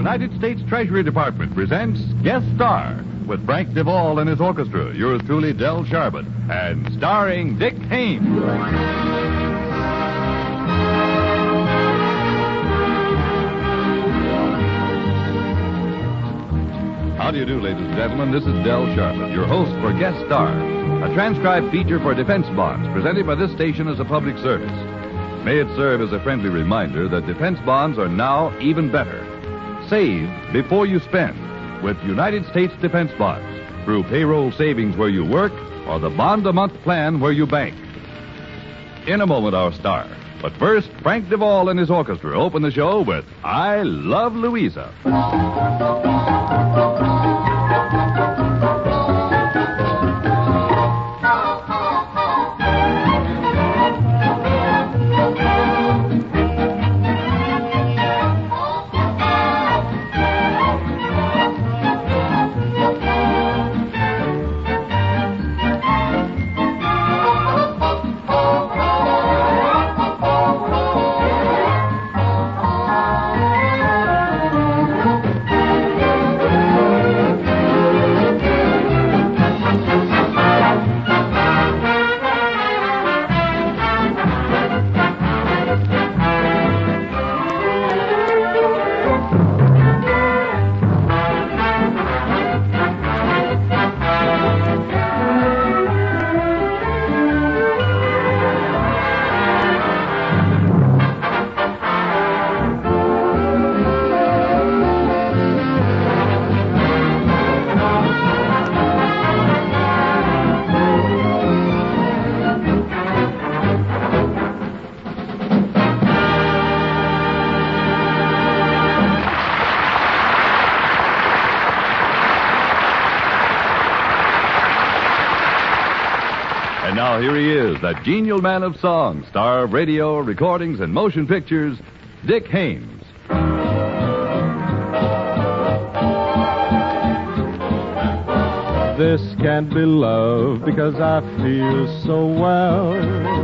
United States Treasury Department presents Guest Star with Frank Duvall and his orchestra, yours truly, Del Sharbutt, and starring Dick Haymes. How do you do, ladies and gentlemen? This is Del Sharbutt, your host for Guest Star, a transcribed feature for defense bonds presented by this station as a public service. May it serve as a friendly reminder that defense bonds are now even better. Save before you spend with United States Defense Bonds through payroll savings where you work or the bond a month plan where you bank. In a moment, our star. But first, Frank Duvall and his orchestra open the show with I Love Louisa. And now here he is, that genial man of song, star of radio, recordings, and motion pictures, Dick Haymes. This can't be love because I feel so well.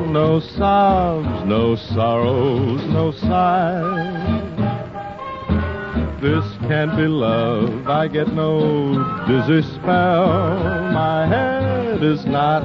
No sobs, no sorrows, no sighs. This can't be love. I get no dizzy spell. My head is not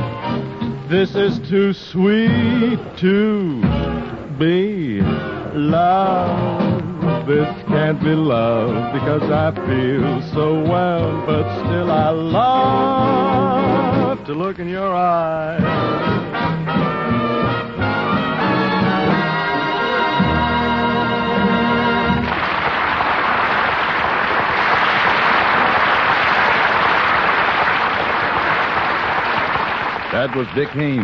This is too sweet to be love. This can't be love because I feel so well, but still I love to look in your eyes. That was Dick Haymes.